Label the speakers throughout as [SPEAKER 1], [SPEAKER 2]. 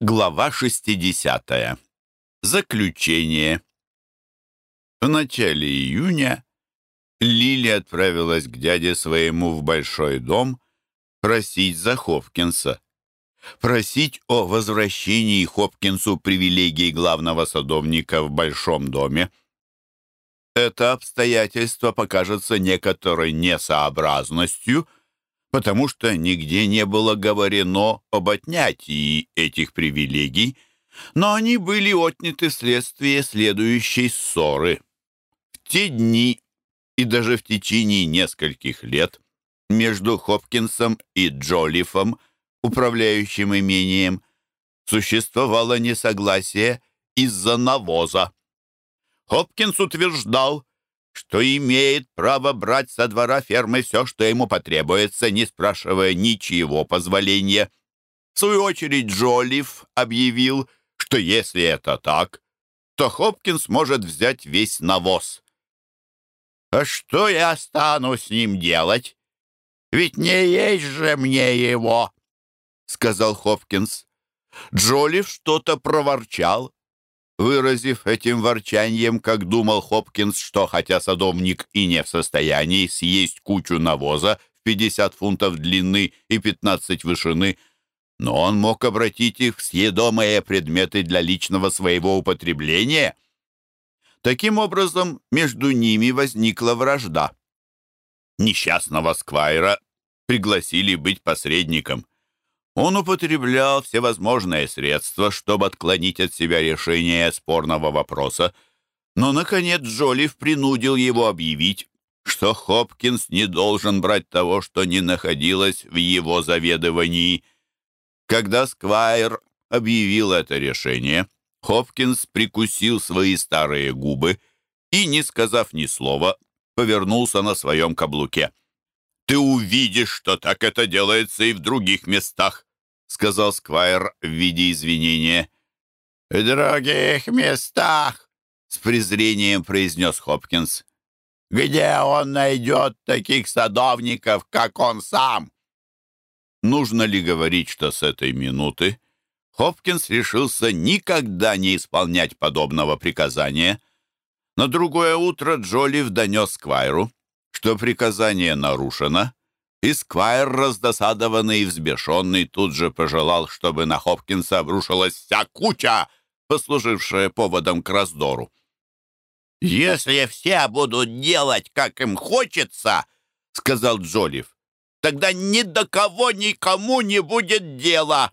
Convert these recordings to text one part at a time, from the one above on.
[SPEAKER 1] Глава 60. Заключение. В начале июня Лили отправилась к дяде своему в большой дом просить за Хопкинса. Просить о возвращении Хопкинсу привилегий главного садовника в большом доме. Это обстоятельство покажется некоторой несообразностью – потому что нигде не было говорено об отнятии этих привилегий, но они были отняты вследствие следующей ссоры. В те дни и даже в течение нескольких лет между Хопкинсом и Джолифом, управляющим имением, существовало несогласие из-за навоза. Хопкинс утверждал, что имеет право брать со двора фермы все, что ему потребуется, не спрашивая ничего позволения. В свою очередь Джолиф объявил, что если это так, то Хопкинс может взять весь навоз. «А что я стану с ним делать? Ведь не есть же мне его!» — сказал Хопкинс. Джолиф что-то проворчал, выразив этим ворчанием, как думал Хопкинс, что хотя садовник и не в состоянии съесть кучу навоза в 50 фунтов длины и 15 вышины, но он мог обратить их в съедомые предметы для личного своего употребления. Таким образом, между ними возникла вражда. Несчастного Сквайра пригласили быть посредником. Он употреблял всевозможные средства, чтобы отклонить от себя решение спорного вопроса, но, наконец, Джолиф принудил его объявить, что Хопкинс не должен брать того, что не находилось в его заведовании. Когда Сквайр объявил это решение, Хопкинс прикусил свои старые губы и, не сказав ни слова, повернулся на своем каблуке. «Ты увидишь, что так это делается и в других местах», — сказал Сквайр в виде извинения. «В других местах», — с презрением произнес Хопкинс. «Где он найдет таких садовников, как он сам?» Нужно ли говорить, что с этой минуты Хопкинс решился никогда не исполнять подобного приказания? На другое утро Джолиф донес Сквайру, что приказание нарушено, и Сквайр, раздосадованный и взбешенный, тут же пожелал, чтобы на Хопкинса обрушилась вся куча, послужившая поводом к раздору. «Если все будут делать, как им хочется, — сказал Джолиф, — тогда ни до кого никому не будет дела».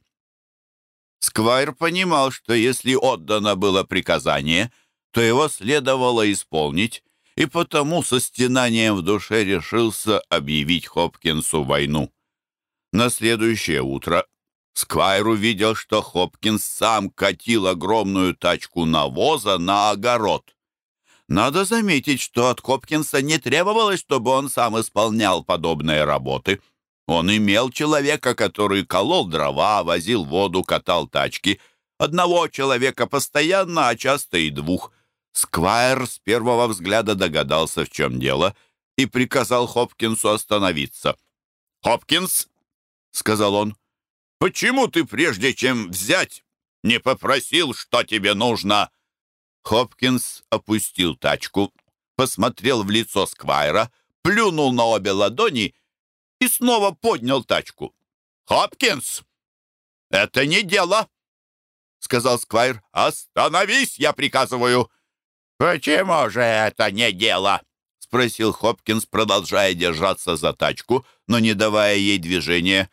[SPEAKER 1] Сквайр понимал, что если отдано было приказание, то его следовало исполнить, и потому со стенанием в душе решился объявить Хопкинсу войну. На следующее утро Сквайр увидел, что Хопкинс сам катил огромную тачку навоза на огород. Надо заметить, что от Хопкинса не требовалось, чтобы он сам исполнял подобные работы. Он имел человека, который колол дрова, возил воду, катал тачки. Одного человека постоянно, а часто и двух – Сквайр с первого взгляда догадался, в чем дело, и приказал Хопкинсу остановиться. «Хопкинс!» — сказал он. «Почему ты, прежде чем взять, не попросил, что тебе нужно?» Хопкинс опустил тачку, посмотрел в лицо Сквайра, плюнул на обе ладони и снова поднял тачку. «Хопкинс! Это не дело!» — сказал Сквайр. «Остановись, я приказываю!» «Почему же это не дело?» — спросил Хопкинс, продолжая держаться за тачку, но не давая ей движения.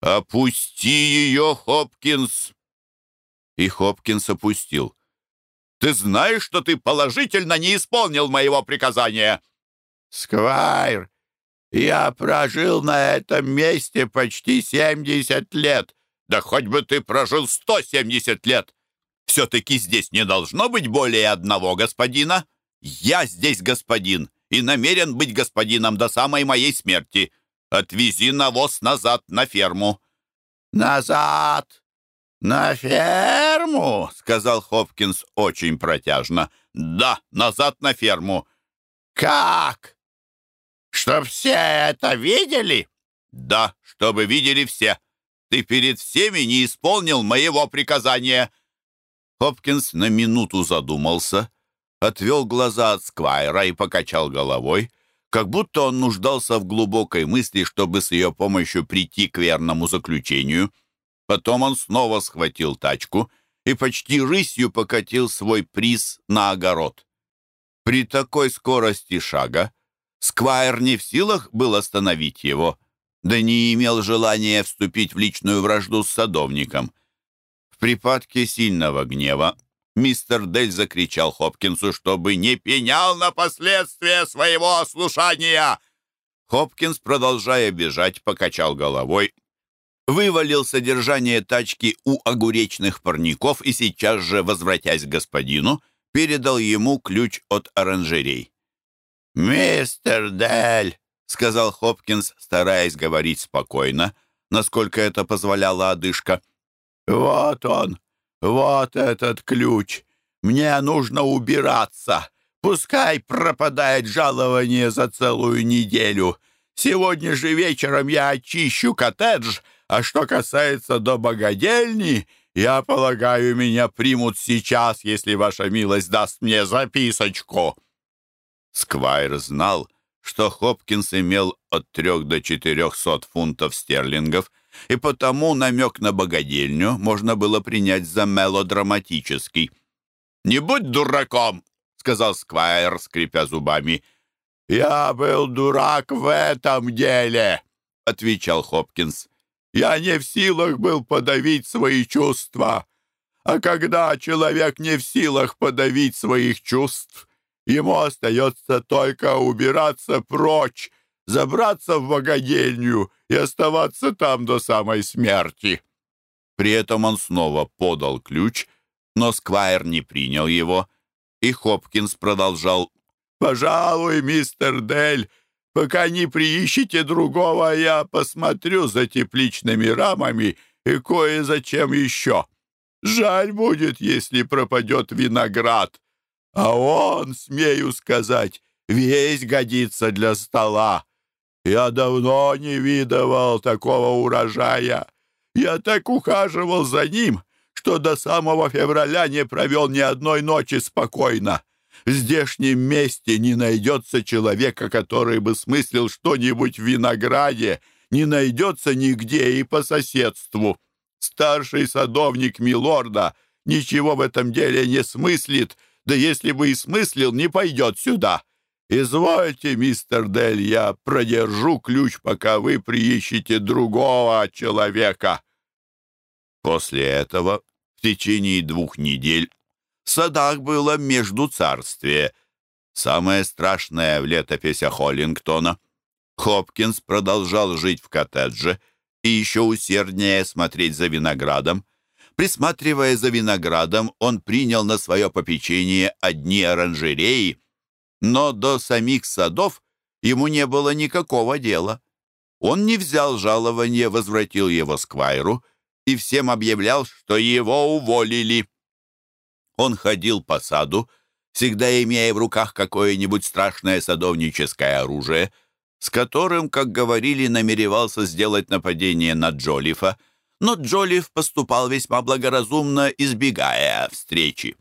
[SPEAKER 1] «Опусти ее, Хопкинс!» И Хопкинс опустил. «Ты знаешь, что ты положительно не исполнил моего приказания?» «Сквайр, я прожил на этом месте почти семьдесят лет. Да хоть бы ты прожил сто семьдесят лет. Все-таки здесь не должно быть более одного господина. Я здесь господин и намерен быть господином до самой моей смерти. Отвези навоз назад на ферму». «Назад! На ферму?» — сказал Хопкинс очень протяжно. «Да, назад на ферму». «Как? Чтоб все это видели?» «Да, чтобы видели все. ты перед всеми не исполнил моего приказания!» Хопкинс на минуту задумался, отвел глаза от Сквайра и покачал головой, как будто он нуждался в глубокой мысли, чтобы с ее помощью прийти к верному заключению. Потом он снова схватил тачку и почти рысью покатил свой приз на огород. При такой скорости шага Сквайр не в силах был остановить его, да не имел желания вступить в личную вражду с садовником. В припадке сильного гнева мистер Дель закричал Хопкинсу, чтобы не пенял на последствия своего ослушания. Хопкинс, продолжая бежать, покачал головой, вывалил содержание тачки у огуречных парников и сейчас же, возвратясь к господину, передал ему ключ от оранжерей. «Мистер Дель», — сказал Хопкинс, стараясь говорить спокойно, насколько это позволяла одышка, — «вот он, вот этот ключ. Мне нужно убираться. Пускай пропадает жалование за целую неделю. Сегодня же вечером я очищу коттедж, а что касается до богадельни, я полагаю, меня примут сейчас, если ваша милость даст мне записочку». Сквайр знал, что Хопкинс имел от трех до четырехсот фунтов стерлингов, и потому намек на богадельню можно было принять за мелодраматический. «Не будь дураком!» — сказал Сквайр, скрипя зубами. «Я был дурак в этом деле!» — отвечал Хопкинс. «Я не в силах был подавить свои чувства. А когда человек не в силах подавить своих чувств, Ему остается только убираться прочь, забраться в богадельню и оставаться там до самой смерти». При этом он снова подал ключ, но Сквайр не принял его, и Хопкинс продолжал «Пожалуй, мистер Дель, пока не приищите другого, я посмотрю за тепличными рамами и кое-зачем еще. Жаль будет, если пропадет виноград. А он, смею сказать, весь годится для стола. Я давно не видывал такого урожая. Я так ухаживал за ним, что до самого февраля не провел ни одной ночи спокойно. В здешнем месте не найдется человека, который бы смыслил что-нибудь в винограде, не найдется нигде и по соседству. Старший садовник Милорда ничего в этом деле не смыслит — да если бы и смыслил, не пойдет сюда. Извольте, мистер Дель, я продержу ключ, пока вы приищете другого человека». После этого в течение двух недель в садах было между царствие, самое страшное в летописях Холлингтона. Хопкинс продолжал жить в коттедже и еще усерднее смотреть за виноградом. Присматривая за виноградом, он принял на свое попечение одни оранжереи, но до самих садов ему не было никакого дела. Он не взял жалование, возвратил его сквайру и всем объявлял, что его уволили. Он ходил по саду, всегда имея в руках какое-нибудь страшное садовническое оружие, с которым, как говорили, намеревался сделать нападение на Джолифа, но Джолиф поступал весьма благоразумно, избегая встречи.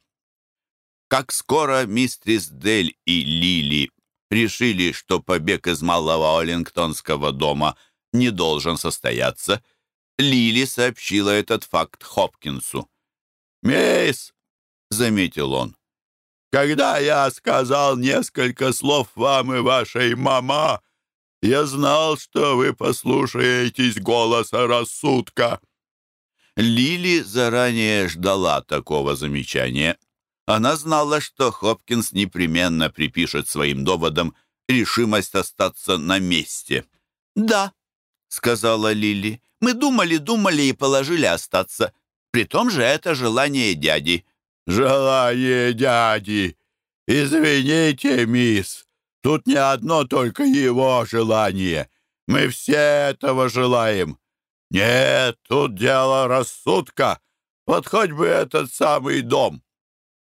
[SPEAKER 1] Как скоро мистрис Дель и Лили решили, что побег из малого Оллингтонского дома не должен состояться, Лили сообщила этот факт Хопкинсу. «Мисс», — заметил он, — «когда я сказал несколько слов вам и вашей мама, я знал, что вы послушаетесь голоса рассудка». Лили заранее ждала такого замечания. Она знала, что Хопкинс непременно припишет своим доводам решимость остаться на месте. «Да», — сказала Лили, — «мы думали, думали и положили остаться. При том же это желание дяди». «Желание дяди! Извините, мисс, тут не одно только его желание. Мы все этого желаем. «Нет, тут дело рассудка. Вот хоть бы этот самый дом».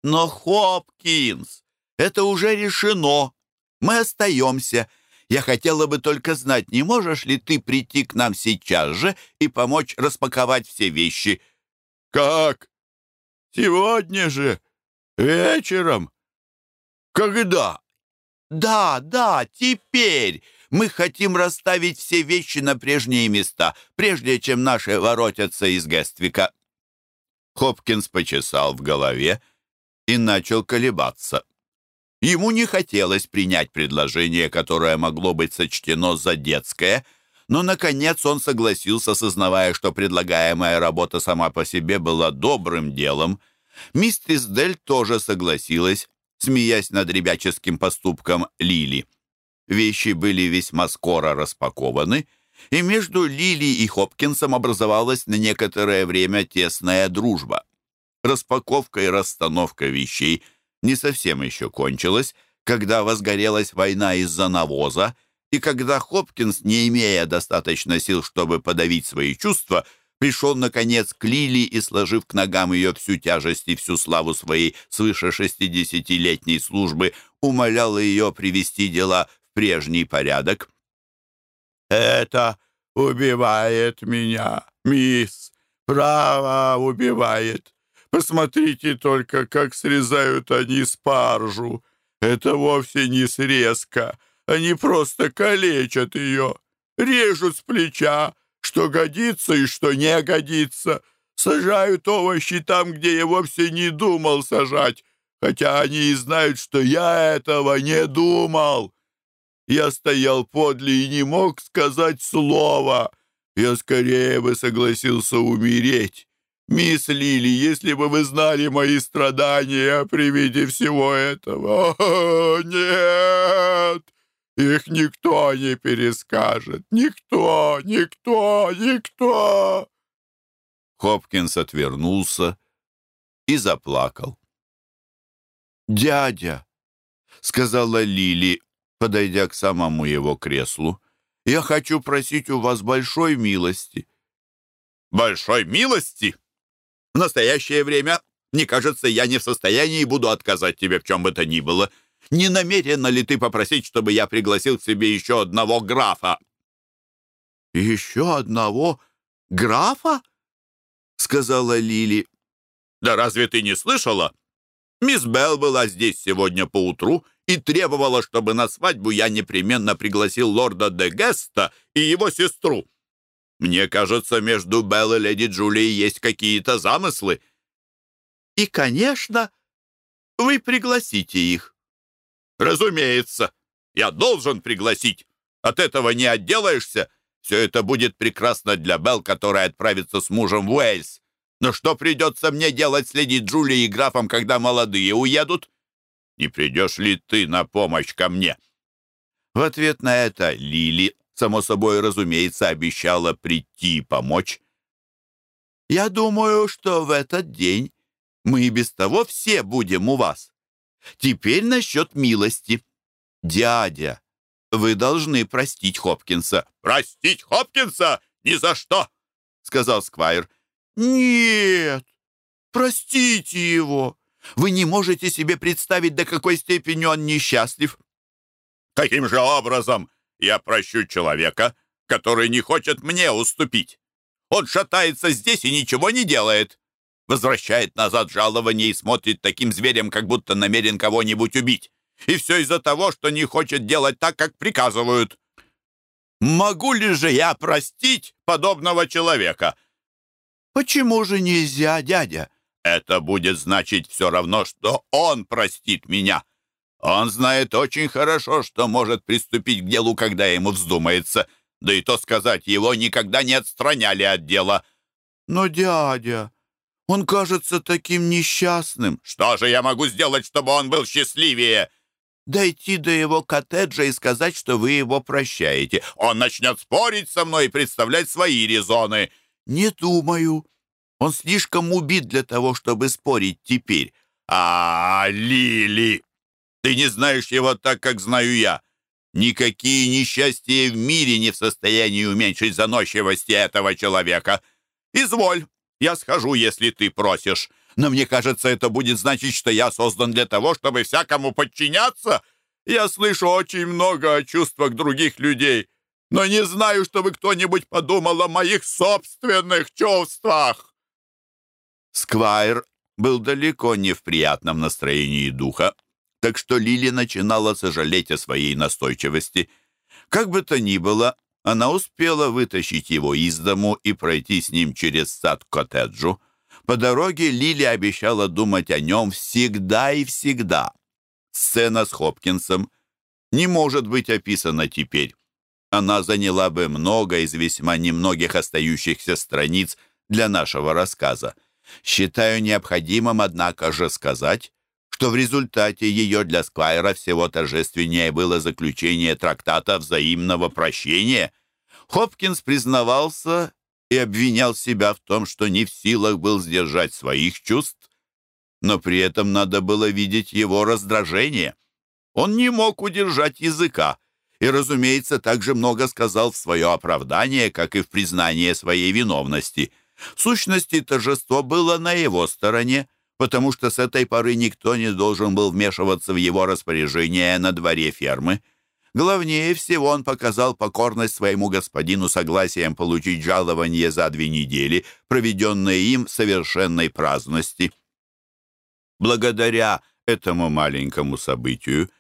[SPEAKER 1] «Но, Хопкинс, это уже решено. Мы остаемся.
[SPEAKER 2] Я хотела бы только знать, не можешь ли ты прийти к нам сейчас же и помочь распаковать все вещи?»
[SPEAKER 1] «Как? Сегодня же? Вечером? Когда?»
[SPEAKER 2] «Да, да, теперь. Мы хотим расставить все вещи на прежние места, прежде чем наши воротятся из Гествика». Хопкинс почесал в голове и начал колебаться. Ему не хотелось принять предложение, которое могло быть сочтено за детское, но, наконец, он согласился, сознавая, что предлагаемая работа сама по себе была добрым делом. Мистрис Дель тоже согласилась, смеясь над ребяческим поступком Лили. Вещи были весьма скоро распакованы, и между Лили и Хопкинсом образовалась на некоторое время тесная дружба. Распаковка и расстановка вещей не совсем еще кончилась, когда возгорелась война из-за навоза, и когда Хопкинс, не имея достаточно сил, чтобы подавить свои чувства, пришел, наконец, к Лили и, сложив к ногам ее всю тяжесть и всю славу своей свыше шестидесятилетней службы, умолял ее привести дела в прежний порядок.
[SPEAKER 1] «Это убивает меня, мисс, право убивает. Посмотрите только, как срезают они спаржу. Это вовсе не срезка, они просто калечат ее, режут с плеча, что годится и что не годится, сажают овощи там, где я вовсе не думал сажать, хотя они и знают, что я этого не думал. Я стоял подле и не мог сказать слова. Я скорее бы согласился умереть. Мисс Лили, если бы вы знали мои страдания при виде всего этого... О, нет! Их никто не перескажет. Никто, никто, никто!»
[SPEAKER 2] Хопкинс отвернулся и заплакал. «Дядя», — сказала Лили, подойдя к самому его креслу, «я хочу просить у вас большой милости».
[SPEAKER 1] «Большой милости? В настоящее время, мне кажется, я не в состоянии буду отказать тебе в чем бы то ни было». Не намерена ли ты попросить, чтобы я пригласил к себе еще одного графа?»
[SPEAKER 2] «Еще одного графа?» — сказала Лили.
[SPEAKER 1] «Да разве ты не слышала? Мисс Белл была здесь сегодня поутру и требовала, чтобы на свадьбу я непременно пригласил лорда де Геста и его сестру. Мне кажется, между Белл и леди Джулией есть какие-то замыслы.
[SPEAKER 2] И, конечно, вы пригласите их.
[SPEAKER 1] «Разумеется, я должен пригласить. От этого не отделаешься. Все это будет прекрасно для Белл, которая отправится с мужем в Уэльс. Но что придется мне делать с леди Джулией и графом, когда молодые уедут? Не придешь ли ты на помощь ко мне?»
[SPEAKER 2] В ответ на это Лили, само собой разумеется, обещала прийти и помочь. «Я думаю, что в этот день мы и без того все будем у вас. Теперь насчет милости. Дядя, вы должны простить Хопкинса.
[SPEAKER 1] Простить Хопкинса? Ни за что! Сказал Сквайр.
[SPEAKER 2] Нет, простите его. Вы не можете себе представить, до какой степени он несчастлив.
[SPEAKER 1] Каким же образом я прощу человека, который не хочет мне уступить? Он шатается здесь и ничего не делает возвращает назад жалование и смотрит таким зверем, как будто намерен кого-нибудь убить. И все из-за того, что не хочет делать так, как приказывают. Могу ли же я простить подобного человека?
[SPEAKER 2] Почему же нельзя, дядя?
[SPEAKER 1] Это будет значить все равно, что он простит меня. Он знает очень хорошо, что может приступить к делу, когда ему вздумается. Да и то сказать, его никогда не отстраняли от дела.
[SPEAKER 2] Но, дядя, он кажется таким несчастным.
[SPEAKER 1] Что же я могу сделать, чтобы он был счастливее?
[SPEAKER 2] Дойти до его коттеджа и сказать, что вы его прощаете.
[SPEAKER 1] Он начнет спорить со мной и представлять свои резоны.
[SPEAKER 2] Не думаю. Он слишком убит для того, чтобы спорить теперь.
[SPEAKER 1] А, Лили, ты не знаешь его так, как знаю я. Никакие несчастья в мире не в состоянии уменьшить заносчивости этого человека. Изволь, я схожу, если ты просишь. Но мне кажется, это будет значить, что я создан для того, чтобы всякому подчиняться.
[SPEAKER 3] я слышу очень много о чувствах других людей, но не знаю, чтобы кто-нибудь подумал о моих собственных чувствах».
[SPEAKER 1] Сквайр был далеко не в приятном настроении духа, так что Лили начинала сожалеть о своей настойчивости. Как бы то ни было, она успела вытащить его из дому и пройти с ним через сад к коттеджу. По дороге Лили обещала думать о нем всегда и всегда. Сцена с Хопкинсом не может быть описана теперь. Она заняла бы много из весьма немногих остающихся страниц для нашего рассказа. Считаю необходимым, однако же, сказать, что в результате ее для Сквайра всего торжественнее было заключение трактата взаимного прощения. Хопкинс признавался и обвинял себя в том, что не в силах был сдержать своих чувств, но при этом надо было видеть его раздражение. Он не мог удержать языка и, разумеется, также много сказал в свое оправдание, как и в признание своей виновности. В сущности, торжество было на его стороне, потому что с этой поры никто не должен был вмешиваться в его распоряжение на дворе фермы. Главнее всего он показал покорность своему господину согласием получить жалование за две недели, проведенные им в совершенной праздности. Благодаря этому маленькому событию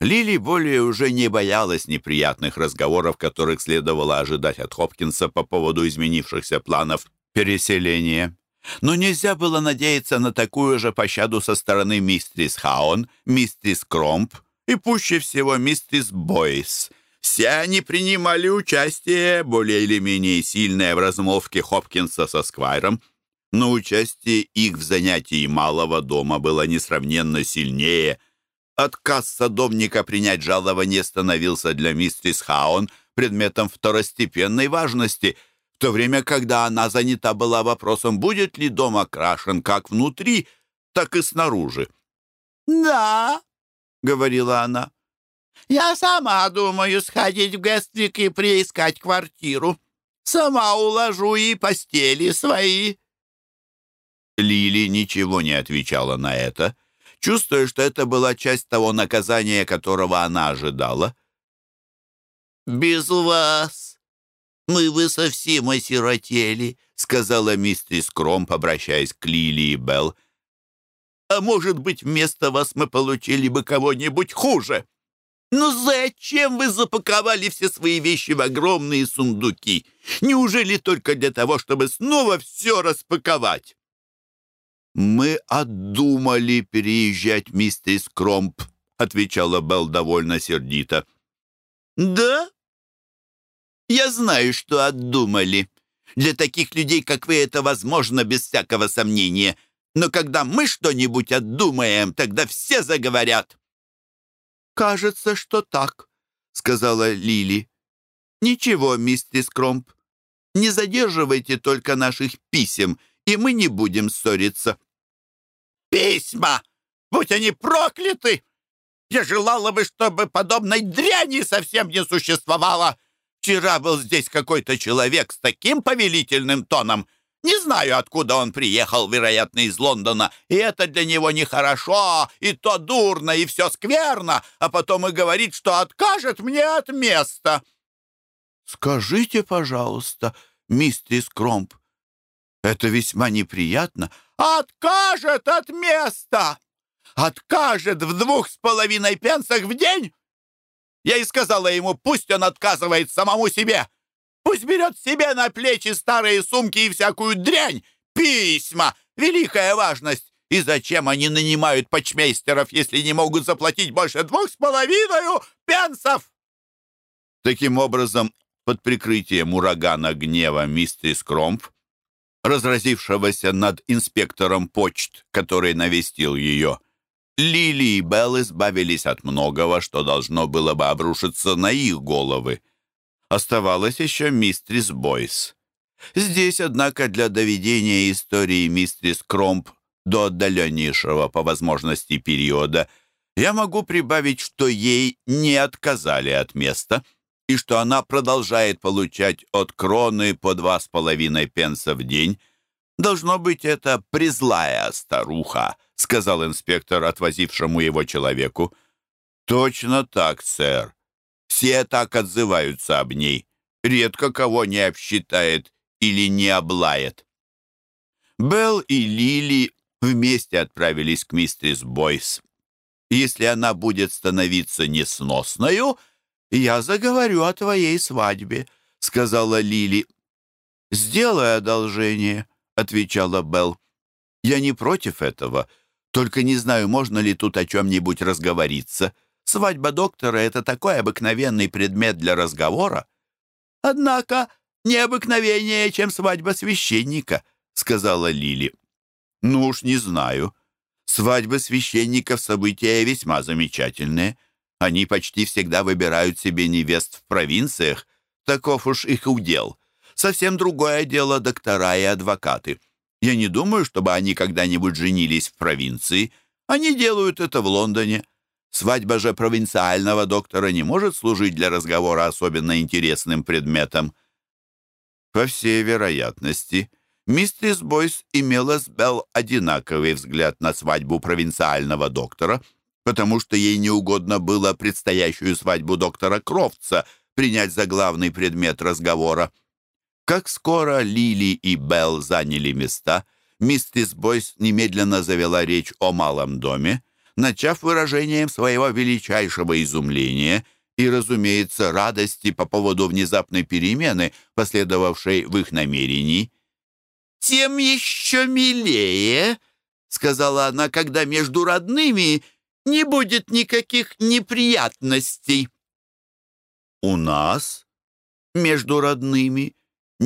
[SPEAKER 1] Лили более уже не боялась неприятных разговоров, которых следовало ожидать от Хопкинса по поводу изменившихся планов переселения. Но нельзя было надеяться на такую же пощаду со стороны мистрис Хаун, мистрис Кромп и пуще всего мистрис Бойс. Все они принимали участие, более или менее сильное, в размолвке Хопкинса со Сквайром, но участие их в занятии малого дома было несравненно сильнее. Отказ садовника принять жалование становился для мистрис Хаун предметом второстепенной важности — в то время, когда она занята была вопросом, будет ли дом окрашен как внутри, так и снаружи.
[SPEAKER 4] «Да», — говорила она, — «я сама думаю сходить в Гестлик и приискать квартиру. Сама уложу и постели свои».
[SPEAKER 1] Лили ничего не отвечала на это, чувствуя, что это была часть того наказания, которого она ожидала.
[SPEAKER 4] «Без вас «Мы бы совсем осиротели», — сказала мистерис Кромп, обращаясь к Лили и Белл. «А может быть, вместо вас мы получили бы кого-нибудь хуже? Но зачем вы запаковали все свои вещи в огромные сундуки? Неужели только для того, чтобы снова все распаковать?»
[SPEAKER 1] «Мы отдумали переезжать, мистерис Кромп», — отвечала Белл довольно сердито.
[SPEAKER 4] «Да?» Я знаю, что отдумали. Для таких людей, как вы, это возможно без всякого сомнения. Но когда мы что-нибудь отдумаем, тогда все заговорят». «Кажется, что так», — сказала Лили. «Ничего, мистер Кромп, не задерживайте только наших писем, и мы не будем ссориться».
[SPEAKER 3] «Письма! Будь они прокляты! Я желала бы, чтобы подобной дряни совсем не существовало!» Вчера был здесь какой-то человек с таким повелительным тоном. Не знаю, откуда он приехал, вероятно, из Лондона, и это для него нехорошо, и то дурно, и все скверно, а потом и говорит, что откажет мне от места.
[SPEAKER 4] Скажите, пожалуйста, мистерис Кромп, это весьма неприятно.
[SPEAKER 3] Откажет от места! Откажет в двух с половиной пенсах в день? Я и сказала ему, пусть он отказывает самому себе. Пусть берет себе на плечи старые сумки и всякую дрянь. Письма! Великая важность! И зачем они нанимают почмейстеров, если не могут заплатить больше двух с половиной пенсов?
[SPEAKER 1] Таким образом, под прикрытием урагана гнева мистер Скромп, разразившегося над инспектором почт, который навестил ее, Лили и Белл избавились от многого, что должно было бы обрушиться на их головы. Оставалась еще мистрис Бойс. Здесь, однако, для доведения истории мистрис Кромп до отдаленнейшего по возможности периода я могу прибавить, что ей не отказали от места и что она продолжает получать от кроны по два с половиной пенса в день. Должно быть, это призлая старуха, — сказал инспектор, отвозившему его человеку. Точно так, сэр. Все так отзываются об ней. Редко кого не обсчитает или не облает. Белл и Лили вместе отправились к мистерис Бойс. Если она будет становиться несносною, я заговорю о твоей свадьбе, сказала Лили. Сделай одолжение, отвечала Белл. Я не против этого, только не знаю, можно ли тут о чем-нибудь разговориться. Свадьба доктора — это такой обыкновенный предмет для разговора. Однако необыкновеннее, чем свадьба священника, сказала Лили. Ну уж не знаю. Свадьбы священников — события весьма замечательные. Они почти всегда выбирают себе невест в провинциях. Таков уж их удел. Совсем другое дело доктора и адвокаты. Я не думаю, чтобы они когда-нибудь женились в провинции. Они делают это в Лондоне. Свадьба же провинциального доктора не может служить для разговора особенно интересным предметом. По всей вероятности, Мистерис Бойс имела с Белл одинаковый взгляд на свадьбу провинциального доктора, потому что ей неугодно было предстоящую свадьбу доктора Крофтса принять за главный предмет разговора. Как скоро Лили и Белл заняли места, миссис Бойс немедленно завела речь о малом доме, начав выражением своего величайшего изумления и, разумеется, радости по поводу внезапной перемены, последовавшей в их намерении – тем еще милее, — сказала она, — когда между родными не будет никаких неприятностей. У нас между родными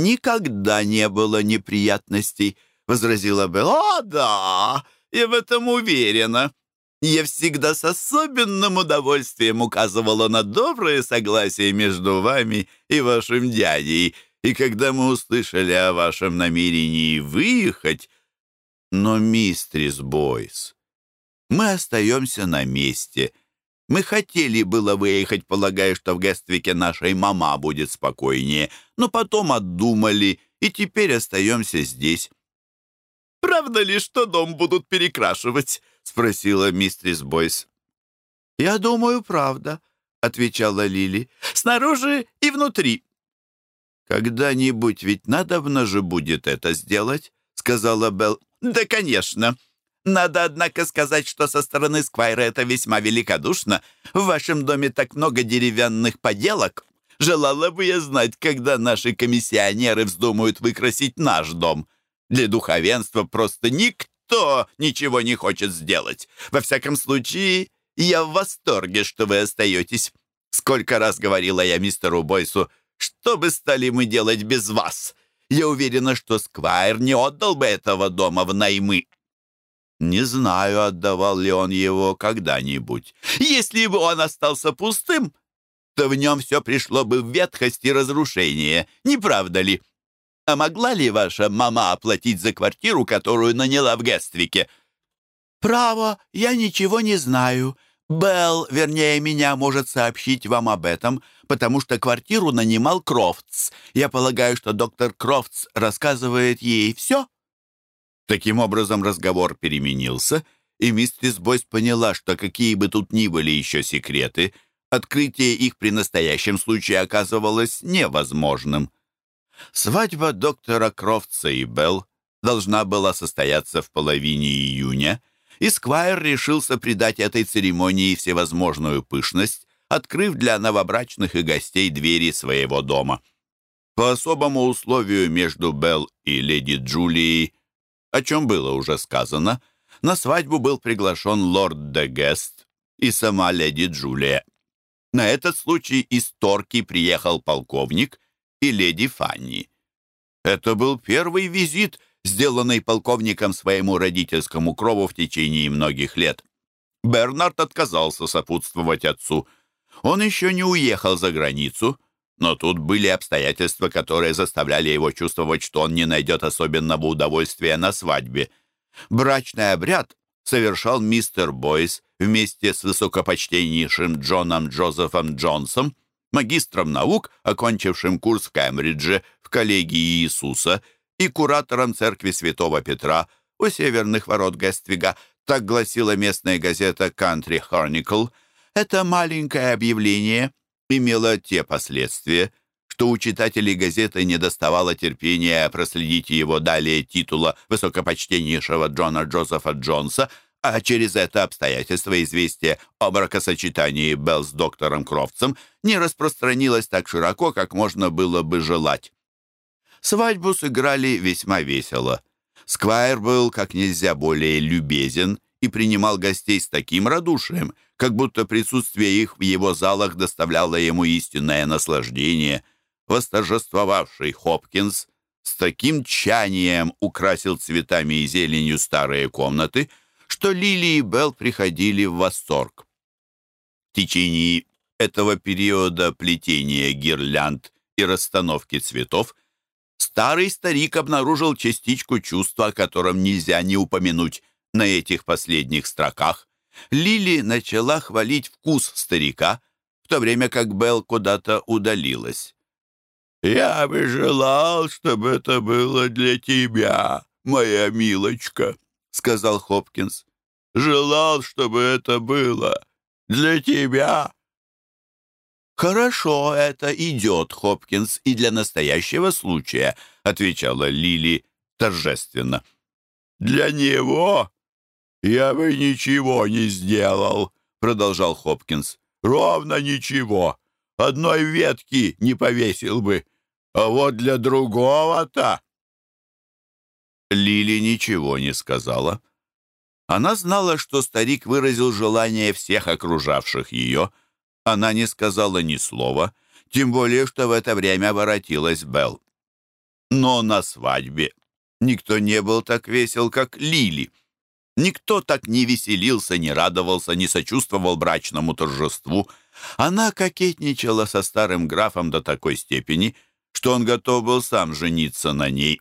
[SPEAKER 1] никогда не было неприятностей, — возразила Белла. О, да, я в этом уверена. Я всегда с особенным удовольствием указывала на доброе согласие между вами и вашим дядей, — и когда мы услышали о вашем намерении выехать... Но, мистрис Бойс, мы остаемся на месте. Мы хотели было выехать, полагая, что в Гествике нашей мама будет спокойнее, но потом отдумали, и теперь остаемся здесь. «Правда ли, что дом будут перекрашивать?» — спросила мистрис Бойс. «Я думаю, правда», — отвечала Лили. «Снаружи и внутри. «Когда-нибудь ведь надобно же будет это сделать», — сказала Белл. «Да, конечно. Надо, однако, сказать, что со стороны Сквайра это весьма великодушно. В вашем доме так много деревянных поделок. Желала бы я знать, когда наши комиссионеры вздумают выкрасить наш дом. Для духовенства просто никто ничего не хочет сделать. Во всяком случае, я в восторге, что вы остаетесь. Сколько раз говорила я мистеру Бойсу, что бы стали мы делать без вас? Я уверена, что Сквайр не отдал бы этого дома в наймы». Не знаю, отдавал ли он его когда-нибудь. Если бы он остался пустым, то в нем все пришло бы в ветхость и разрушение, не правда ли? А могла ли ваша мама оплатить за квартиру, которую наняла в Гествике? «Право, я ничего не знаю. Белл, вернее меня, может сообщить вам об этом, потому что квартиру нанимал Крофтс. Я полагаю, что доктор Крофтс рассказывает ей все?» Таким образом разговор переменился, и миссис Бойс поняла, что какие бы тут ни были еще секреты, открытие их при настоящем случае оказывалось невозможным. Свадьба доктора Крофтса и Белл должна была состояться в половине июня, и Сквайр решился придать этой церемонии всевозможную пышность, открыв для новобрачных и гостей двери своего дома. По особому условию между Белл и леди Джулией, о чем было уже сказано, на свадьбу был приглашен лорд де Гест и сама леди Джулия. На этот случай из Торки приехал полковник и леди Фанни. Это был первый визит, сделанный полковником своему родительскому крову в течение многих лет. Бернард отказался сопутствовать отцу – он еще не уехал за границу, но тут были обстоятельства, которые заставляли его чувствовать, что он не найдет особенного удовольствия на свадьбе. Брачный обряд совершал мистер Бойс вместе с высокопочтеннейшим Джоном Джозефом Джонсом, магистром наук, окончившим курс в Кембридже в коллегии Иисуса и куратором церкви Святого Петра у северных ворот Гествига, так гласила местная газета «Country Chronicle», Это маленькое объявление имело те последствия, что у читателей газеты не доставало терпения проследить его далее титула высокопочтеннейшего Джона Джозефа Джонса, а через это обстоятельство известие о бракосочетании Белл с доктором Крофтсом не распространилось так широко, как можно было бы желать. Свадьбу сыграли весьма весело. Сквайр был как нельзя более любезен и принимал гостей с таким радушием, как будто присутствие их в его залах доставляло ему истинное наслаждение. Восторжествовавший Хопкинс с таким тщанием украсил цветами и зеленью старые комнаты, что Лили и Белл приходили в восторг. В течение этого периода плетения гирлянд и расстановки цветов старый старик обнаружил частичку чувства, о котором нельзя не упомянуть на этих последних строках. Лили начала хвалить вкус старика, в то время как Белл куда-то удалилась.
[SPEAKER 5] «Я бы желал, чтобы это было для тебя, моя милочка», — сказал Хопкинс. «Желал, чтобы это было для тебя».
[SPEAKER 1] «Хорошо, это идет, Хопкинс, и для настоящего случая», — отвечала Лили торжественно.
[SPEAKER 5] «Для него я бы ничего не сделал», — продолжал Хопкинс. «Ровно ничего. Одной ветки не повесил бы. А вот для другого-то...»
[SPEAKER 1] Лили ничего не сказала. Она знала, что старик выразил желание всех окружавших ее — она не сказала ни слова, тем более, что в это время воротилась Белл. Но на свадьбе никто не был так весел, как Лили. Никто так не веселился, не радовался, не сочувствовал брачному торжеству. Она кокетничала со старым графом до такой степени, что он готов был сам жениться на ней.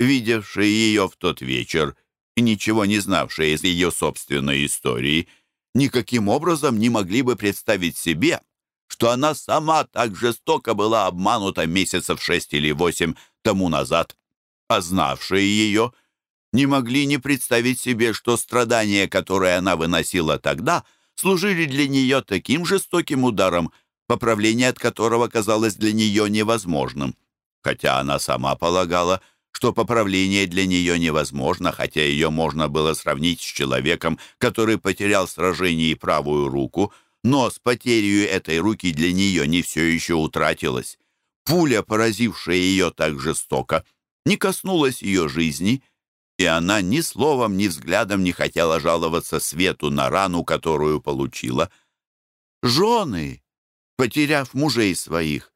[SPEAKER 1] Видевшие ее в тот вечер и ничего не знавшие из ее собственной истории – никаким образом не могли бы представить себе, что она сама так жестоко была обманута месяцев шесть или восемь тому назад, а знавшие ее не могли не представить себе, что страдания, которые она выносила тогда, служили для нее таким жестоким ударом, поправление от которого казалось для нее невозможным. Хотя она сама полагала, что поправление для нее невозможно, хотя ее можно было сравнить с человеком, который потерял в сражении правую руку, но с потерей этой руки для нее не все еще утратилось. Пуля, поразившая ее так жестоко, не коснулась ее жизни, и она ни словом, ни взглядом не хотела жаловаться свету на рану, которую получила. Жены, потеряв мужей своих,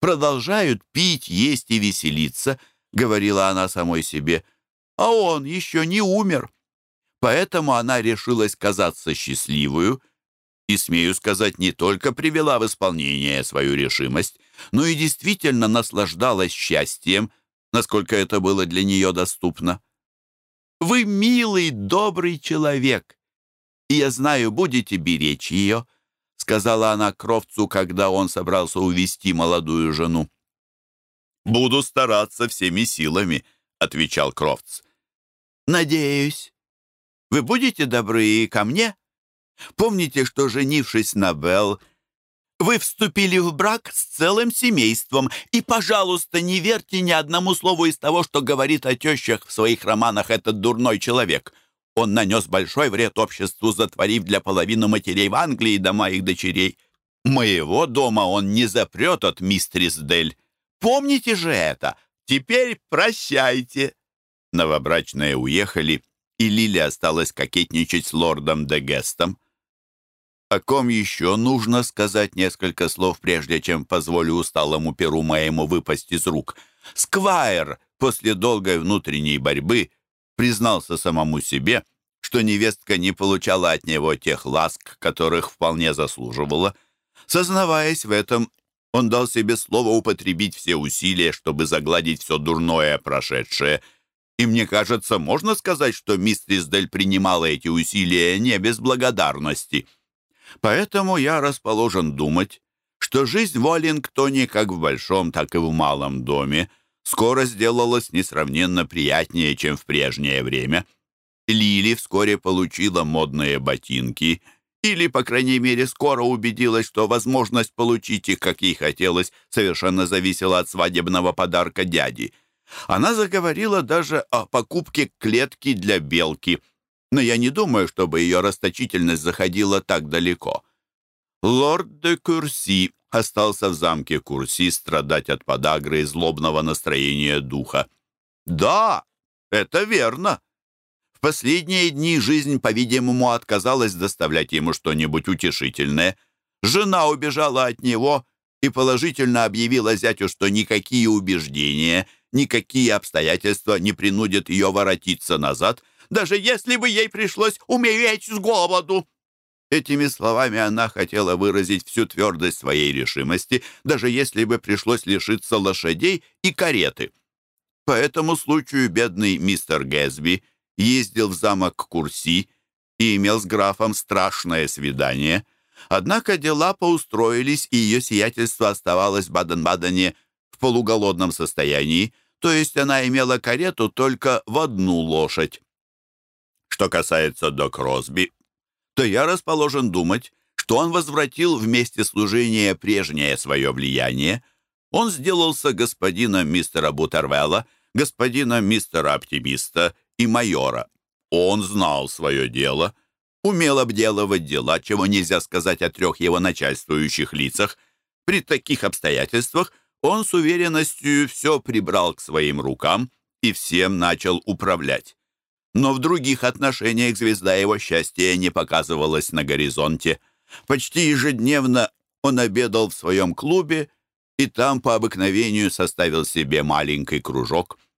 [SPEAKER 1] продолжают пить, есть и веселиться —— говорила она самой себе, — «а он еще не умер». Поэтому она решилась казаться счастливую и, смею сказать, не только привела в исполнение свою решимость, но и действительно наслаждалась счастьем, насколько это было для нее доступно. «Вы милый, добрый человек, и я знаю, будете беречь ее», сказала она Кровцу, когда он собрался увести молодую жену. «Буду стараться всеми силами», — отвечал Крофтс. «Надеюсь. Вы будете добры и ко мне? Помните, что, женившись на Белл, вы вступили в брак с целым семейством, и, пожалуйста, не верьте ни одному слову из того, что говорит о тещах в своих романах этот дурной человек. Он нанес большой вред обществу, затворив для половины матерей в Англии дома их дочерей. Моего дома он не запрет от мистерис Дель. Помните же это! Теперь прощайте!» Новобрачные уехали, и Лили осталась кокетничать с лордом де Гестом. О ком еще нужно сказать несколько слов, прежде чем позволю усталому перу моему выпасть из рук? Сквайр после долгой внутренней борьбы признался самому себе, что невестка не получала от него тех ласк, которых вполне заслуживала. Сознаваясь в этом, он дал себе слово употребить все усилия, чтобы загладить все дурное прошедшее. И мне кажется, можно сказать, что мистерис Дель принимала эти усилия не без благодарности. Поэтому я расположен думать, что жизнь в Уоллингтоне как в большом, так и в малом доме скоро сделалась несравненно приятнее, чем в прежнее время. Лили вскоре получила модные ботинки или, по крайней мере, скоро убедилась, что возможность получить их, как ей хотелось, совершенно зависела от свадебного подарка дяди. Она заговорила даже о покупке клетки для белки, но я не думаю, чтобы ее расточительность заходила так далеко. Лорд де Курси остался в замке Курси страдать от подагры и злобного настроения духа. Да, это верно последние дни жизнь, по-видимому, отказалась доставлять ему что-нибудь утешительное. Жена убежала от него и положительно объявила зятю, что никакие убеждения, никакие обстоятельства не принудят ее воротиться назад, даже если бы ей пришлось умереть с голоду. Этими словами она хотела выразить всю твердость своей решимости, даже если бы пришлось лишиться лошадей и кареты. По этому случаю бедный мистер Гэсби ездил в замок Курси и имел с графом страшное свидание. Однако дела поустроились, и ее сиятельство оставалось в Баден-Бадене в полуголодном состоянии, то есть она имела карету только в одну лошадь. Что касается до Кросби, то я расположен думать, что он возвратил вместе служения прежнее свое влияние. Он сделался господином мистера Бутервелла, господином мистера Оптимиста и майора. Он знал свое дело, умел обделывать дела, чего нельзя сказать о трех его начальствующих лицах. При таких обстоятельствах он с уверенностью все прибрал к своим рукам и всем начал управлять. Но в других отношениях звезда его счастья не показывалась на горизонте. Почти ежедневно он обедал в своем клубе и там по обыкновению составил себе маленький кружок –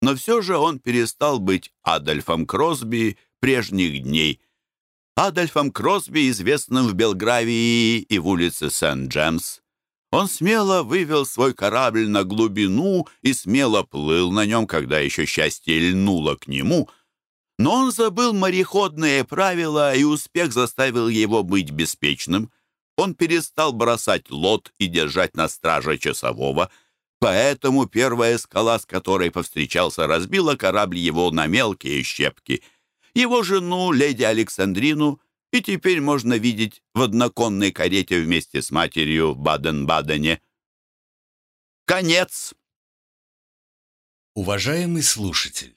[SPEAKER 1] но все же он перестал быть Адольфом Кросби прежних дней. Адольфом Кросби, известным в Белгравии и в улице Сент-Джемс. Он смело вывел свой корабль на глубину и смело плыл на нем, когда еще счастье льнуло к нему. Но он забыл мореходные правила, и успех заставил его быть беспечным. Он перестал бросать лот и держать на страже часового — Поэтому первая скала, с которой повстречался, разбила корабль его на мелкие щепки. Его жену, леди Александрину, и теперь можно видеть в одноконной карете вместе с матерью в Баден-Бадене. Конец!
[SPEAKER 6] Уважаемый слушатель,